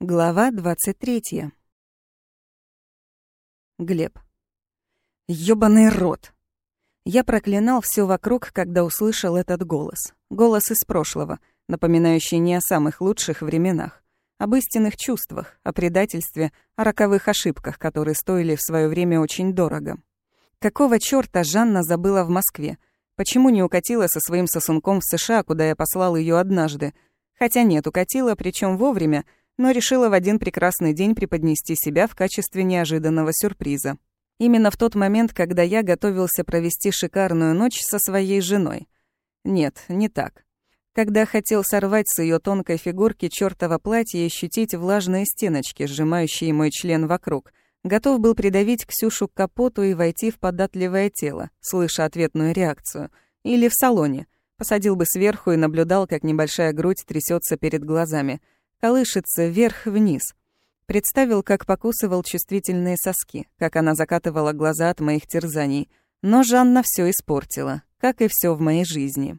Глава 23. Глеб. Ёбаный рот. Я проклинал все вокруг, когда услышал этот голос. Голос из прошлого, напоминающий не о самых лучших временах, об истинных чувствах, о предательстве, о роковых ошибках, которые стоили в свое время очень дорого. Какого чёрта Жанна забыла в Москве? Почему не укатила со своим сосунком в США, куда я послал ее однажды? Хотя нет, укатила, причем вовремя, но решила в один прекрасный день преподнести себя в качестве неожиданного сюрприза. Именно в тот момент, когда я готовился провести шикарную ночь со своей женой. Нет, не так. Когда хотел сорвать с ее тонкой фигурки чёртово платье и ощутить влажные стеночки, сжимающие мой член вокруг, готов был придавить Ксюшу к капоту и войти в податливое тело, слыша ответную реакцию. Или в салоне. Посадил бы сверху и наблюдал, как небольшая грудь трясется перед глазами — колышется вверх-вниз. Представил, как покусывал чувствительные соски, как она закатывала глаза от моих терзаний. Но Жанна все испортила, как и все в моей жизни.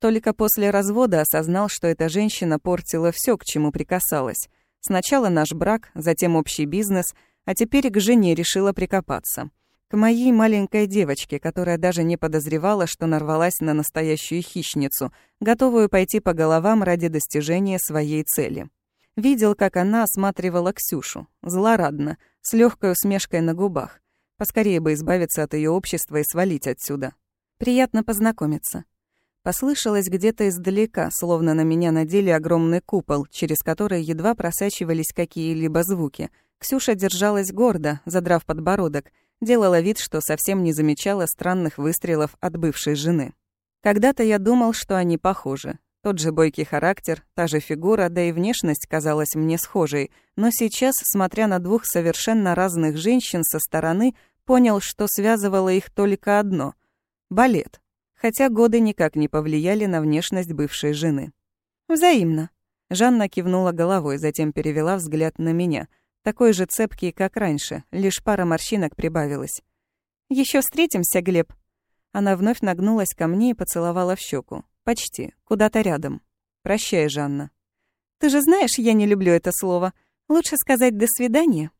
Только после развода осознал, что эта женщина портила все, к чему прикасалась. Сначала наш брак, затем общий бизнес, а теперь к жене решила прикопаться. К моей маленькой девочке, которая даже не подозревала, что нарвалась на настоящую хищницу, готовую пойти по головам ради достижения своей цели. Видел, как она осматривала Ксюшу, злорадно, с легкой усмешкой на губах. Поскорее бы избавиться от ее общества и свалить отсюда. Приятно познакомиться. Послышалось где-то издалека, словно на меня надели огромный купол, через который едва просачивались какие-либо звуки. Ксюша держалась гордо, задрав подбородок, делала вид, что совсем не замечала странных выстрелов от бывшей жены. Когда-то я думал, что они похожи, тот же бойкий характер, та же фигура, да и внешность казалась мне схожей. Но сейчас, смотря на двух совершенно разных женщин со стороны, понял, что связывало их только одно — балет. Хотя годы никак не повлияли на внешность бывшей жены. «Взаимно». Жанна кивнула головой, затем перевела взгляд на меня. Такой же цепкий, как раньше, лишь пара морщинок прибавилась. Еще встретимся, Глеб?» Она вновь нагнулась ко мне и поцеловала в щеку. Почти. Куда-то рядом. Прощай, Жанна. Ты же знаешь, я не люблю это слово. Лучше сказать «до свидания».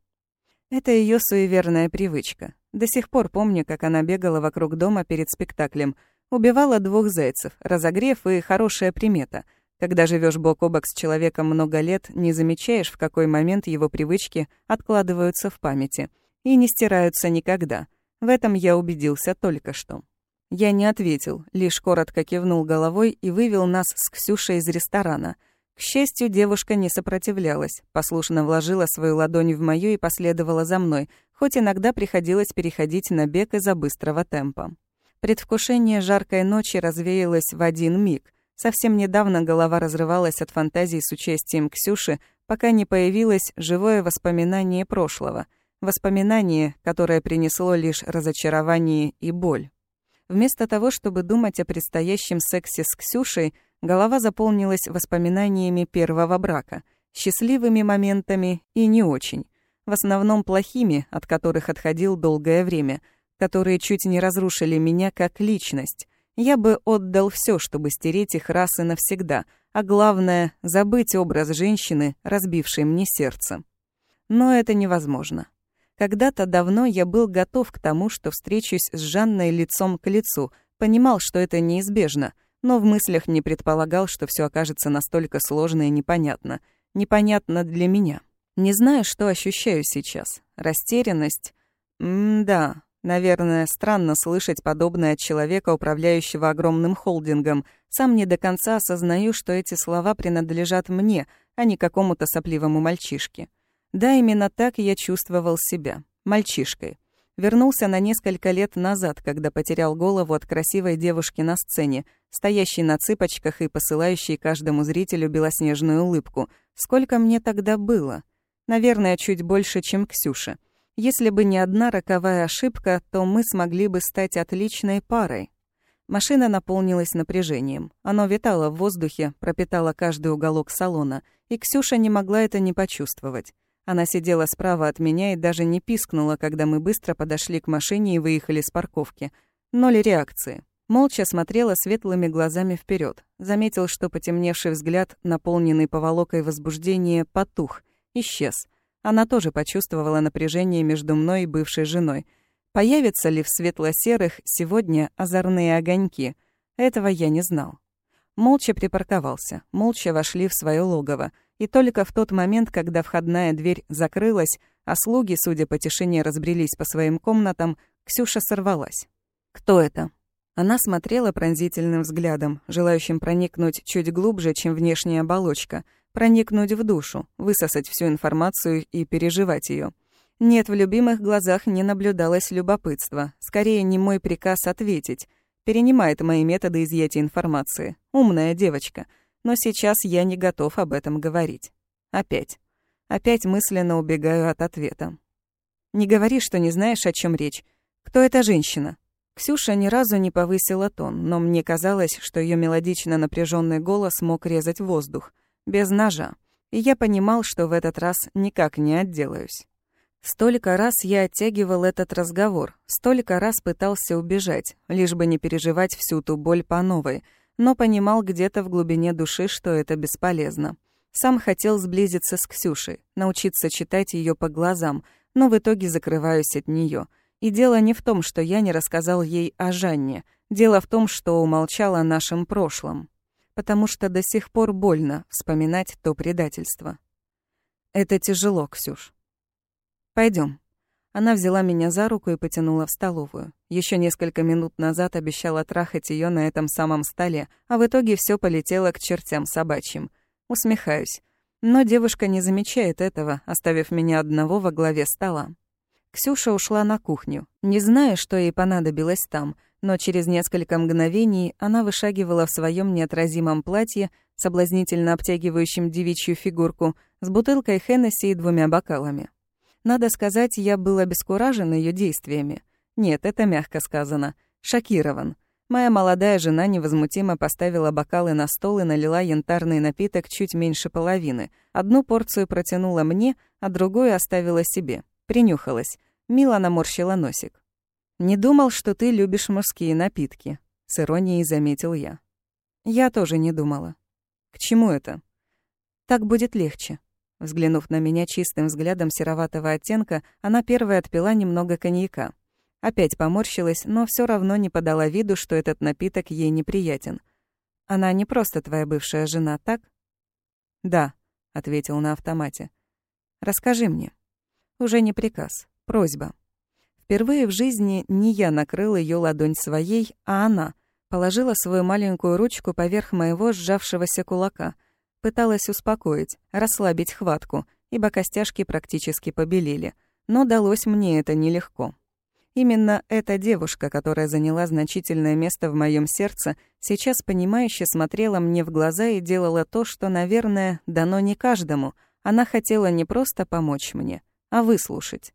Это ее суеверная привычка. До сих пор помню, как она бегала вокруг дома перед спектаклем. Убивала двух зайцев, разогрев и хорошая примета. Когда живешь бок о бок с человеком много лет, не замечаешь, в какой момент его привычки откладываются в памяти. И не стираются никогда. В этом я убедился только что. Я не ответил, лишь коротко кивнул головой и вывел нас с Ксюшей из ресторана. К счастью, девушка не сопротивлялась, послушно вложила свою ладонь в мою и последовала за мной, хоть иногда приходилось переходить на бег из-за быстрого темпа. Предвкушение жаркой ночи развеялось в один миг. Совсем недавно голова разрывалась от фантазий с участием Ксюши, пока не появилось живое воспоминание прошлого. Воспоминание, которое принесло лишь разочарование и боль. Вместо того, чтобы думать о предстоящем сексе с Ксюшей, голова заполнилась воспоминаниями первого брака, счастливыми моментами и не очень. В основном плохими, от которых отходил долгое время, которые чуть не разрушили меня как личность. Я бы отдал все, чтобы стереть их раз и навсегда, а главное — забыть образ женщины, разбившей мне сердце. Но это невозможно. Когда-то давно я был готов к тому, что встречусь с Жанной лицом к лицу, понимал, что это неизбежно, но в мыслях не предполагал, что все окажется настолько сложно и непонятно. Непонятно для меня. Не знаю, что ощущаю сейчас. Растерянность? М-да, наверное, странно слышать подобное от человека, управляющего огромным холдингом. Сам не до конца осознаю, что эти слова принадлежат мне, а не какому-то сопливому мальчишке. Да, именно так я чувствовал себя. Мальчишкой. Вернулся на несколько лет назад, когда потерял голову от красивой девушки на сцене, стоящей на цыпочках и посылающей каждому зрителю белоснежную улыбку. Сколько мне тогда было? Наверное, чуть больше, чем Ксюша. Если бы не одна роковая ошибка, то мы смогли бы стать отличной парой. Машина наполнилась напряжением. Оно витало в воздухе, пропитало каждый уголок салона, и Ксюша не могла это не почувствовать. Она сидела справа от меня и даже не пискнула, когда мы быстро подошли к машине и выехали с парковки. Ноль реакции. Молча смотрела светлыми глазами вперед. Заметил, что потемневший взгляд, наполненный поволокой возбуждения, потух. исчез. Она тоже почувствовала напряжение между мной и бывшей женой. Появятся ли в светло-серых сегодня озорные огоньки? Этого я не знал. Молча припарковался, молча вошли в свое логово. И только в тот момент, когда входная дверь закрылась, а слуги, судя по тишине, разбрелись по своим комнатам, Ксюша сорвалась. «Кто это?» Она смотрела пронзительным взглядом, желающим проникнуть чуть глубже, чем внешняя оболочка, проникнуть в душу, высосать всю информацию и переживать ее. Нет, в любимых глазах не наблюдалось любопытства, скорее не мой приказ ответить. Перенимает мои методы изъятия информации. Умная девочка. Но сейчас я не готов об этом говорить. Опять. Опять мысленно убегаю от ответа. Не говори, что не знаешь, о чем речь. Кто эта женщина? Ксюша ни разу не повысила тон, но мне казалось, что ее мелодично напряженный голос мог резать воздух, без ножа. И я понимал, что в этот раз никак не отделаюсь. Столько раз я оттягивал этот разговор, столько раз пытался убежать, лишь бы не переживать всю ту боль по новой, но понимал где-то в глубине души, что это бесполезно. Сам хотел сблизиться с Ксюшей, научиться читать ее по глазам, но в итоге закрываюсь от нее. И дело не в том, что я не рассказал ей о Жанне. Дело в том, что умолчал о нашем прошлом. Потому что до сих пор больно вспоминать то предательство. Это тяжело, Ксюш. Пойдем. Она взяла меня за руку и потянула в столовую. Еще несколько минут назад обещала трахать ее на этом самом столе, а в итоге все полетело к чертям собачьим. Усмехаюсь. Но девушка не замечает этого, оставив меня одного во главе стола. Ксюша ушла на кухню, не зная, что ей понадобилось там, но через несколько мгновений она вышагивала в своем неотразимом платье, соблазнительно обтягивающем девичью фигурку, с бутылкой Хеннесси и двумя бокалами. Надо сказать, я был обескуражен ее действиями. Нет, это мягко сказано. Шокирован. Моя молодая жена невозмутимо поставила бокалы на стол и налила янтарный напиток чуть меньше половины. Одну порцию протянула мне, а другую оставила себе. Принюхалась. Мила наморщила носик. «Не думал, что ты любишь мужские напитки», — с иронией заметил я. Я тоже не думала. К чему это? Так будет легче. Взглянув на меня чистым взглядом сероватого оттенка, она первая отпила немного коньяка. Опять поморщилась, но все равно не подала виду, что этот напиток ей неприятен. «Она не просто твоя бывшая жена, так?» «Да», — ответил на автомате. «Расскажи мне». Уже не приказ. Просьба. Впервые в жизни не я накрыл ее ладонь своей, а она положила свою маленькую ручку поверх моего сжавшегося кулака. Пыталась успокоить, расслабить хватку, ибо костяшки практически побелели. Но далось мне это нелегко. Именно эта девушка, которая заняла значительное место в моем сердце, сейчас понимающе смотрела мне в глаза и делала то, что, наверное, дано не каждому. Она хотела не просто помочь мне, а выслушать.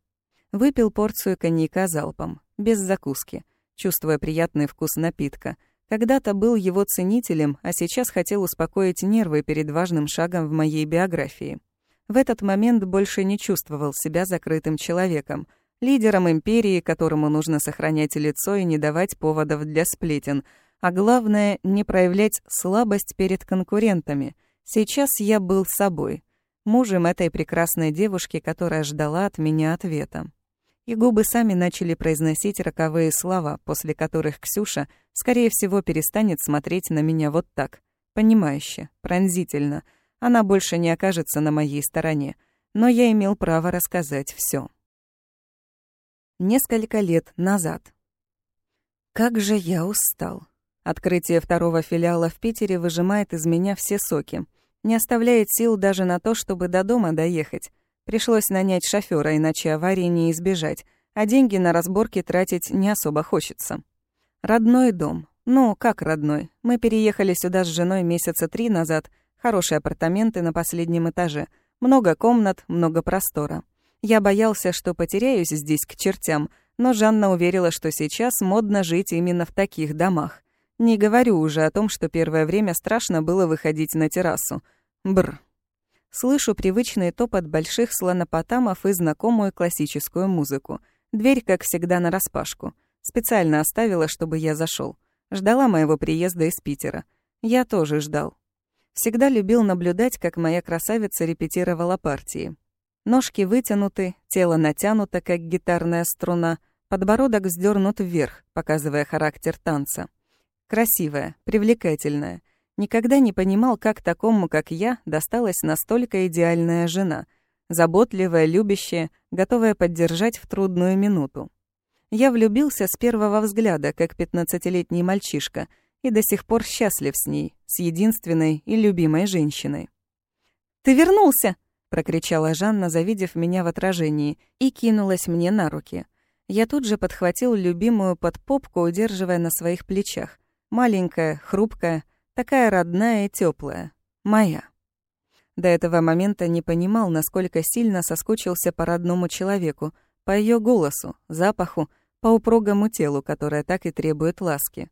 Выпил порцию коньяка залпом, без закуски, чувствуя приятный вкус напитка. Когда-то был его ценителем, а сейчас хотел успокоить нервы перед важным шагом в моей биографии. В этот момент больше не чувствовал себя закрытым человеком, лидером империи, которому нужно сохранять лицо и не давать поводов для сплетен, а главное, не проявлять слабость перед конкурентами. Сейчас я был собой, мужем этой прекрасной девушки, которая ждала от меня ответа и губы сами начали произносить роковые слова, после которых Ксюша, скорее всего, перестанет смотреть на меня вот так, понимающе, пронзительно. Она больше не окажется на моей стороне, но я имел право рассказать все. Несколько лет назад. Как же я устал. Открытие второго филиала в Питере выжимает из меня все соки. Не оставляет сил даже на то, чтобы до дома доехать. Пришлось нанять шофера, иначе аварии не избежать, а деньги на разборки тратить не особо хочется. Родной дом. Ну, как родной? Мы переехали сюда с женой месяца три назад. Хорошие апартаменты на последнем этаже. Много комнат, много простора. Я боялся, что потеряюсь здесь к чертям, но Жанна уверила, что сейчас модно жить именно в таких домах. Не говорю уже о том, что первое время страшно было выходить на террасу. Бр. Слышу привычный топот больших слонопотамов и знакомую классическую музыку. Дверь, как всегда, нараспашку. Специально оставила, чтобы я зашел. Ждала моего приезда из Питера. Я тоже ждал. Всегда любил наблюдать, как моя красавица репетировала партии. Ножки вытянуты, тело натянуто, как гитарная струна, подбородок вздернут вверх, показывая характер танца. Красивая, привлекательная. Никогда не понимал, как такому, как я, досталась настолько идеальная жена. Заботливая, любящая, готовая поддержать в трудную минуту. Я влюбился с первого взгляда, как пятнадцатилетний мальчишка, и до сих пор счастлив с ней, с единственной и любимой женщиной. «Ты вернулся!» — прокричала Жанна, завидев меня в отражении, и кинулась мне на руки. Я тут же подхватил любимую под попку, удерживая на своих плечах. Маленькая, хрупкая, такая родная и теплая, Моя. До этого момента не понимал, насколько сильно соскучился по родному человеку, по ее голосу, запаху, по упругому телу, которое так и требует ласки.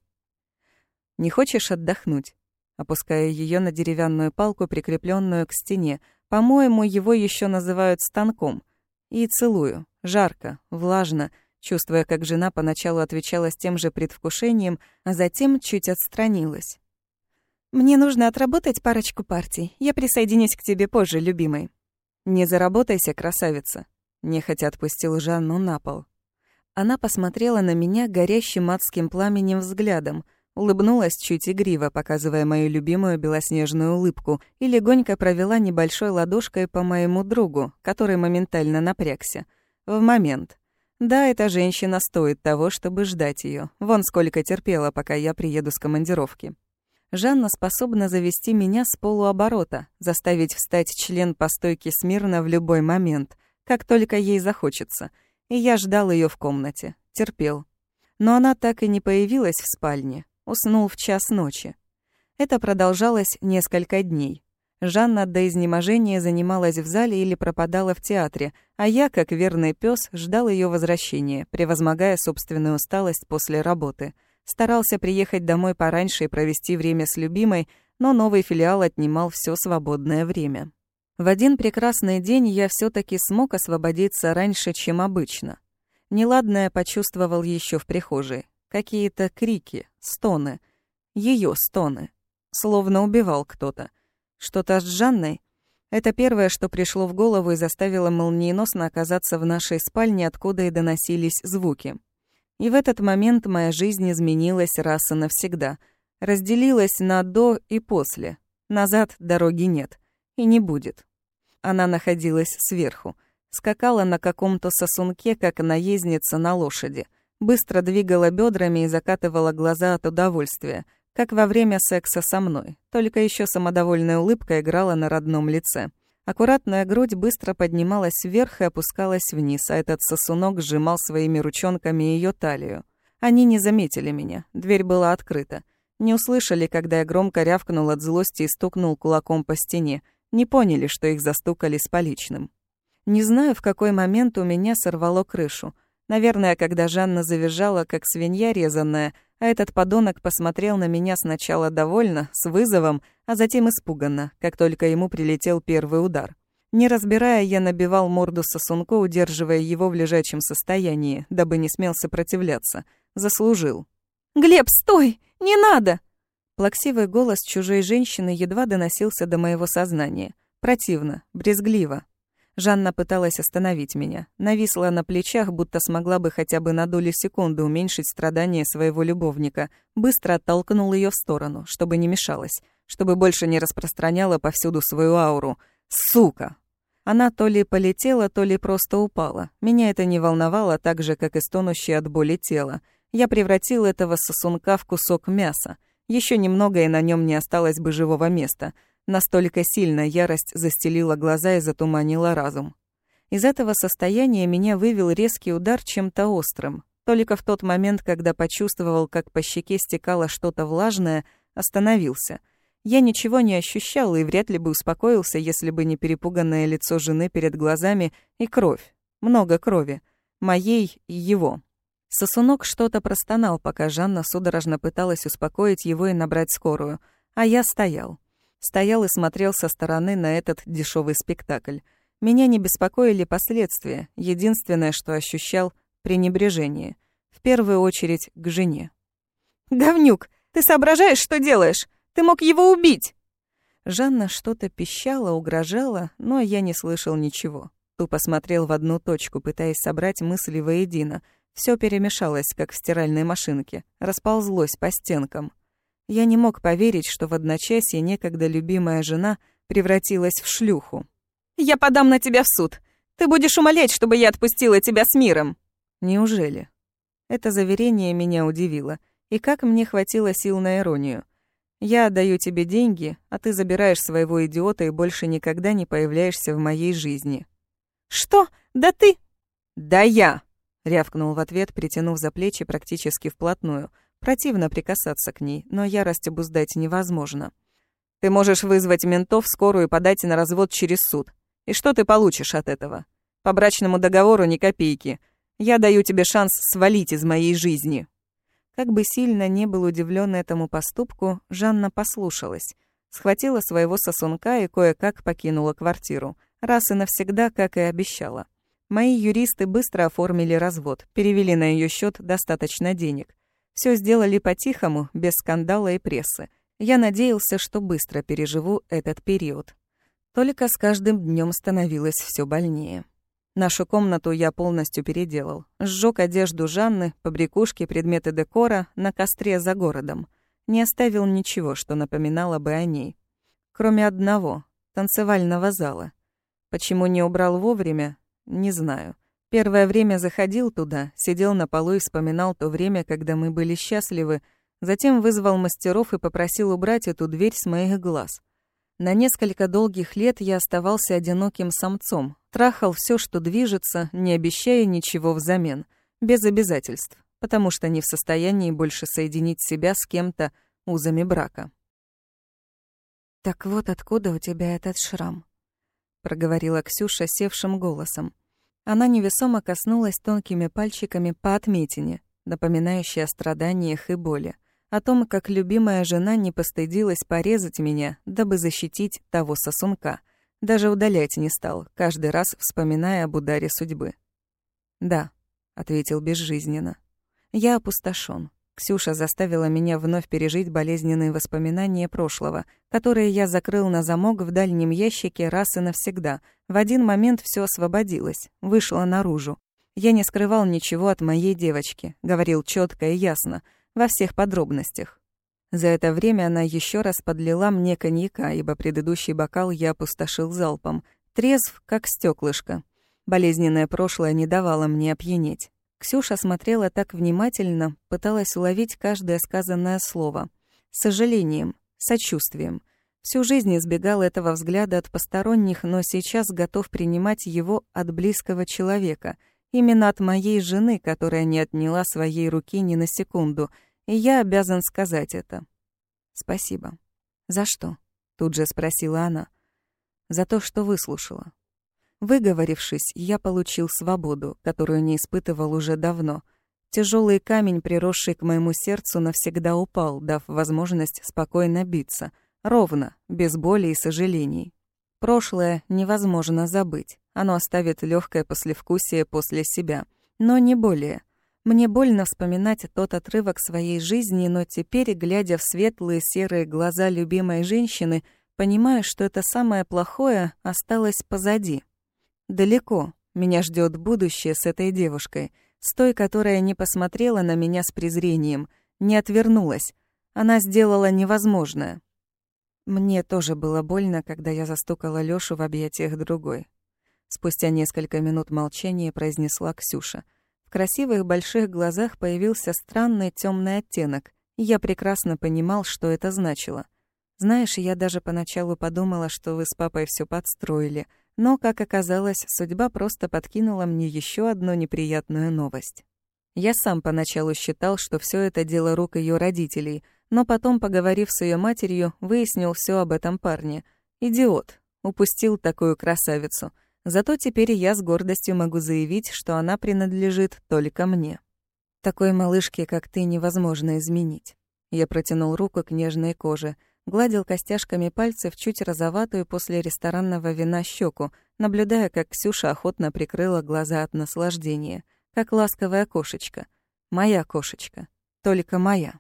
«Не хочешь отдохнуть?» Опуская ее на деревянную палку, прикрепленную к стене. По-моему, его еще называют станком. И целую. Жарко, влажно, чувствуя, как жена поначалу отвечала с тем же предвкушением, а затем чуть отстранилась. «Мне нужно отработать парочку партий. Я присоединюсь к тебе позже, любимый». «Не заработайся, красавица», — нехотя отпустил Жанну на пол. Она посмотрела на меня горящим адским пламенем взглядом, улыбнулась чуть игриво, показывая мою любимую белоснежную улыбку, и легонько провела небольшой ладошкой по моему другу, который моментально напрягся. В момент. Да, эта женщина стоит того, чтобы ждать ее. Вон сколько терпела, пока я приеду с командировки. Жанна способна завести меня с полуоборота, заставить встать член по стойке смирно в любой момент, как только ей захочется. И я ждал ее в комнате, терпел. Но она так и не появилась в спальне, уснул в час ночи. Это продолжалось несколько дней. Жанна до изнеможения занималась в зале или пропадала в театре, а я, как верный пес, ждал ее возвращения, превозмогая собственную усталость после работы. Старался приехать домой пораньше и провести время с любимой, но новый филиал отнимал все свободное время. В один прекрасный день я все таки смог освободиться раньше, чем обычно. Неладное почувствовал еще в прихожей. Какие-то крики, стоны. Ее стоны. Словно убивал кто-то. Что-то с Жанной? Это первое, что пришло в голову и заставило молниеносно оказаться в нашей спальне, откуда и доносились звуки. И в этот момент моя жизнь изменилась раз и навсегда. Разделилась на «до» и «после». Назад дороги нет. И не будет. Она находилась сверху. Скакала на каком-то сосунке, как наездница на лошади. Быстро двигала бедрами и закатывала глаза от удовольствия — как во время секса со мной, только еще самодовольная улыбка играла на родном лице. Аккуратная грудь быстро поднималась вверх и опускалась вниз, а этот сосунок сжимал своими ручонками ее талию. Они не заметили меня, дверь была открыта. Не услышали, когда я громко рявкнул от злости и стукнул кулаком по стене. Не поняли, что их застукали с поличным. Не знаю, в какой момент у меня сорвало крышу. Наверное, когда Жанна завизжала, как свинья резанная, а этот подонок посмотрел на меня сначала довольно, с вызовом, а затем испуганно, как только ему прилетел первый удар. Не разбирая, я набивал морду сосунку, удерживая его в лежачем состоянии, дабы не смел сопротивляться. Заслужил. «Глеб, стой! Не надо!» Плаксивый голос чужой женщины едва доносился до моего сознания. Противно, брезгливо, Жанна пыталась остановить меня. Нависла на плечах, будто смогла бы хотя бы на долю секунды уменьшить страдания своего любовника. Быстро оттолкнул ее в сторону, чтобы не мешалась, чтобы больше не распространяла повсюду свою ауру. Сука! Она то ли полетела, то ли просто упала. Меня это не волновало так же, как и стонущее от боли тело. Я превратил этого сосунка в кусок мяса. Еще немного, и на нем не осталось бы живого места — Настолько сильно ярость застелила глаза и затуманила разум. Из этого состояния меня вывел резкий удар чем-то острым. Только в тот момент, когда почувствовал, как по щеке стекало что-то влажное, остановился. Я ничего не ощущал и вряд ли бы успокоился, если бы не перепуганное лицо жены перед глазами и кровь. Много крови. Моей и его. Сосунок что-то простонал, пока Жанна судорожно пыталась успокоить его и набрать скорую. А я стоял. Стоял и смотрел со стороны на этот дешевый спектакль. Меня не беспокоили последствия. Единственное, что ощущал — пренебрежение. В первую очередь к жене. «Говнюк, ты соображаешь, что делаешь? Ты мог его убить!» Жанна что-то пищала, угрожала, но я не слышал ничего. Тупо смотрел в одну точку, пытаясь собрать мысли воедино. Все перемешалось, как в стиральной машинке, расползлось по стенкам. Я не мог поверить, что в одночасье некогда любимая жена превратилась в шлюху. «Я подам на тебя в суд. Ты будешь умолять, чтобы я отпустила тебя с миром». «Неужели?» Это заверение меня удивило. И как мне хватило сил на иронию. Я отдаю тебе деньги, а ты забираешь своего идиота и больше никогда не появляешься в моей жизни. Что? Да ты? Да я, рявкнул в ответ, притянув за плечи практически вплотную. Противно прикасаться к ней, но ярость обуздать невозможно. Ты можешь вызвать ментов, скорую и подать на развод через суд. И что ты получишь от этого? По брачному договору ни копейки. Я даю тебе шанс свалить из моей жизни. Как бы сильно не был удивлен этому поступку, Жанна послушалась. Схватила своего сосунка и кое-как покинула квартиру. Раз и навсегда, как и обещала. Мои юристы быстро оформили развод, перевели на ее счет достаточно денег. Все сделали по-тихому, без скандала и прессы. Я надеялся, что быстро переживу этот период. Только с каждым днем становилось все больнее. Нашу комнату я полностью переделал. Сжёг одежду Жанны, побрякушки, предметы декора на костре за городом. Не оставил ничего, что напоминало бы о ней. Кроме одного — танцевального зала. Почему не убрал вовремя, не знаю. Первое время заходил туда, сидел на полу и вспоминал то время, когда мы были счастливы, затем вызвал мастеров и попросил убрать эту дверь с моих глаз. На несколько долгих лет я оставался одиноким самцом, Трахал все, что движется, не обещая ничего взамен, без обязательств, потому что не в состоянии больше соединить себя с кем-то узами брака. «Так вот откуда у тебя этот шрам», — проговорила Ксюша севшим голосом. Она невесомо коснулась тонкими пальчиками по отметине, напоминающей о страданиях и боли, о том, как любимая жена не постыдилась порезать меня, дабы защитить того сосунка — даже удалять не стал, каждый раз вспоминая об ударе судьбы. «Да», — ответил безжизненно. «Я опустошен. Ксюша заставила меня вновь пережить болезненные воспоминания прошлого, которые я закрыл на замок в дальнем ящике раз и навсегда. В один момент все освободилось, вышло наружу. Я не скрывал ничего от моей девочки, говорил четко и ясно, во всех подробностях. За это время она еще раз подлила мне коньяка, ибо предыдущий бокал я опустошил залпом. Трезв, как стеклышко. Болезненное прошлое не давало мне опьянеть. Ксюша смотрела так внимательно, пыталась уловить каждое сказанное слово. С сожалением, сочувствием. Всю жизнь избегал этого взгляда от посторонних, но сейчас готов принимать его от близкого человека. Именно от моей жены, которая не отняла своей руки ни на секунду — и я обязан сказать это. Спасибо. За что? Тут же спросила она. За то, что выслушала. Выговорившись, я получил свободу, которую не испытывал уже давно. Тяжелый камень, приросший к моему сердцу, навсегда упал, дав возможность спокойно биться, ровно, без боли и сожалений. Прошлое невозможно забыть. Оно оставит легкое послевкусие после себя, но не более. Мне больно вспоминать тот отрывок своей жизни, но теперь, глядя в светлые серые глаза любимой женщины, понимаю, что это самое плохое осталось позади. Далеко меня ждет будущее с этой девушкой, с той, которая не посмотрела на меня с презрением, не отвернулась. Она сделала невозможное. Мне тоже было больно, когда я застукала Лёшу в объятиях другой. Спустя несколько минут молчания произнесла Ксюша — в красивых больших глазах появился странный темный оттенок, я прекрасно понимал, что это значило. Знаешь, я даже поначалу подумала, что вы с папой все подстроили, но, как оказалось, судьба просто подкинула мне еще одну неприятную новость. Я сам поначалу считал, что все это дело рук ее родителей, но потом, поговорив с ее матерью, выяснил все об этом парне. Идиот. Упустил такую красавицу — Зато теперь я с гордостью могу заявить, что она принадлежит только мне. Такой малышке, как ты, невозможно изменить. Я протянул руку к нежной коже, гладил костяшками пальцев чуть розоватую после ресторанного вина щеку, наблюдая, как Ксюша охотно прикрыла глаза от наслаждения, как ласковая кошечка. Моя кошечка. Только моя.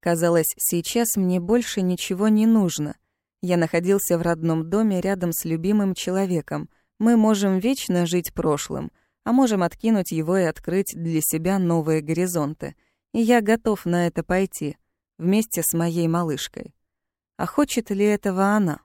Казалось, сейчас мне больше ничего не нужно. Я находился в родном доме рядом с любимым человеком — Мы можем вечно жить прошлым, а можем откинуть его и открыть для себя новые горизонты. И я готов на это пойти, вместе с моей малышкой. А хочет ли этого она?